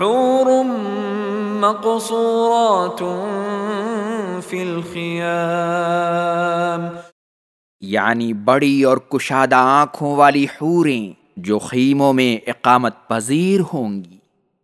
حور مقصورات فی الخیام۔ یعنی بڑی اور کشادہ آنکھوں والی حوریں جو خیموں میں اقامت پذیر ہوں گی۔